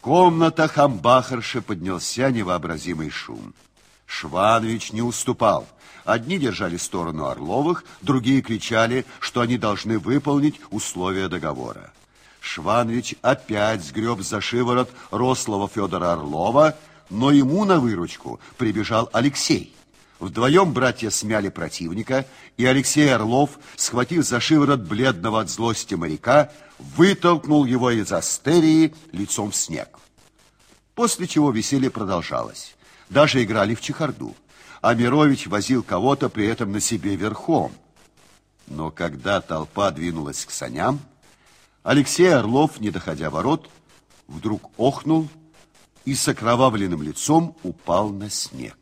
комнатах амбахарши поднялся невообразимый шум. Шванович не уступал. Одни держали сторону Орловых, другие кричали, что они должны выполнить условия договора. Шванович опять сгреб за шиворот рослого Федора Орлова, но ему на выручку прибежал Алексей. Вдвоем братья смяли противника, и Алексей Орлов, схватив за шиворот бледного от злости моряка, вытолкнул его из астерии лицом в снег. После чего веселье продолжалось. Даже играли в чехарду. А Мирович возил кого-то при этом на себе верхом. Но когда толпа двинулась к саням, Алексей Орлов, не доходя ворот, вдруг охнул и с окровавленным лицом упал на снег.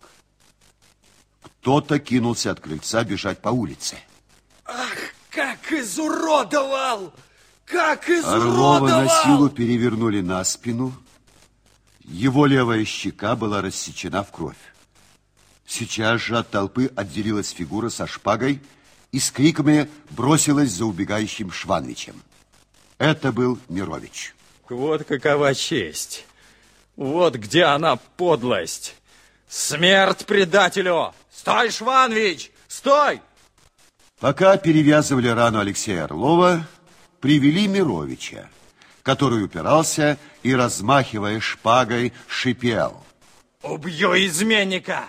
Кто-то кинулся от крыльца бежать по улице. Ах, как изуродовал! Как изуродовал! Орлова на силу перевернули на спину. Его левая щека была рассечена в кровь. Сейчас же от толпы отделилась фигура со шпагой и с криками бросилась за убегающим Шванвичем. Это был Мирович. Вот какова честь. Вот где она подлость. Смерть предателю! Стой, Шванович! Стой! Пока перевязывали рану Алексея Орлова, привели Мировича, который упирался и, размахивая шпагой, шипел. Убью изменника!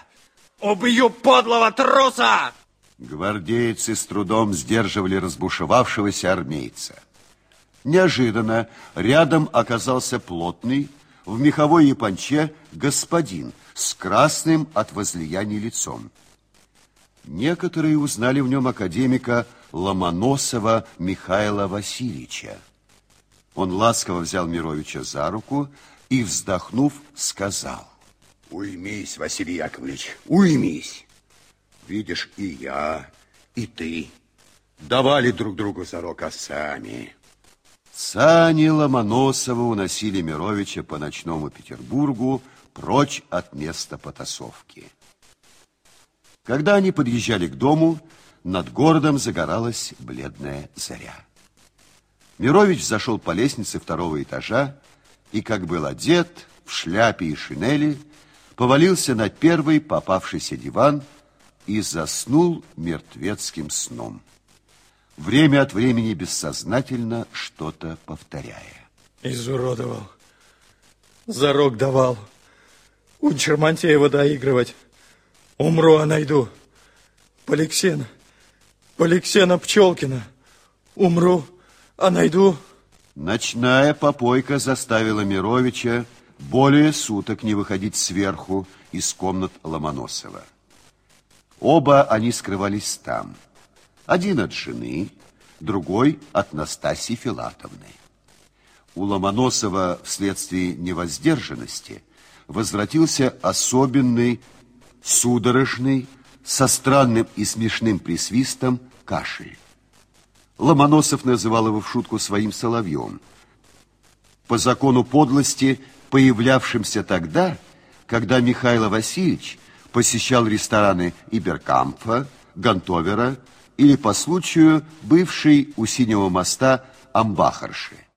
Убью подлого труса! Гвардейцы с трудом сдерживали разбушевавшегося армейца. Неожиданно рядом оказался плотный, в меховой японче господин с красным от возлияния лицом. Некоторые узнали в нем академика Ломоносова Михаила Васильевича. Он ласково взял Мировича за руку и, вздохнув, сказал. Уймись, Василий Яковлевич, уймись. Видишь, и я, и ты давали друг другу зарок, а сами... Сани Ломоносова уносили Мировича по ночному Петербургу прочь от места потасовки. Когда они подъезжали к дому, над городом загоралась бледная заря. Мирович зашел по лестнице второго этажа и, как был одет, в шляпе и шинели, повалился на первый попавшийся диван и заснул мертвецким сном время от времени бессознательно что-то повторяя. Изуродовал. Зарок давал. У Чермантеева доигрывать. Умру, а найду. Поликсена. Поликсена Пчелкина. Умру, а найду. Ночная попойка заставила Мировича более суток не выходить сверху из комнат Ломоносова. Оба они скрывались там. Один от жены, другой от Настасьи Филатовны. У Ломоносова вследствие невоздержанности возвратился особенный, судорожный, со странным и смешным присвистом кашель. Ломоносов называл его в шутку своим соловьем. По закону подлости, появлявшимся тогда, когда Михаил Васильевич посещал рестораны Иберкамфа, Гантовера или по случаю бывшей у Синего моста амбахарши.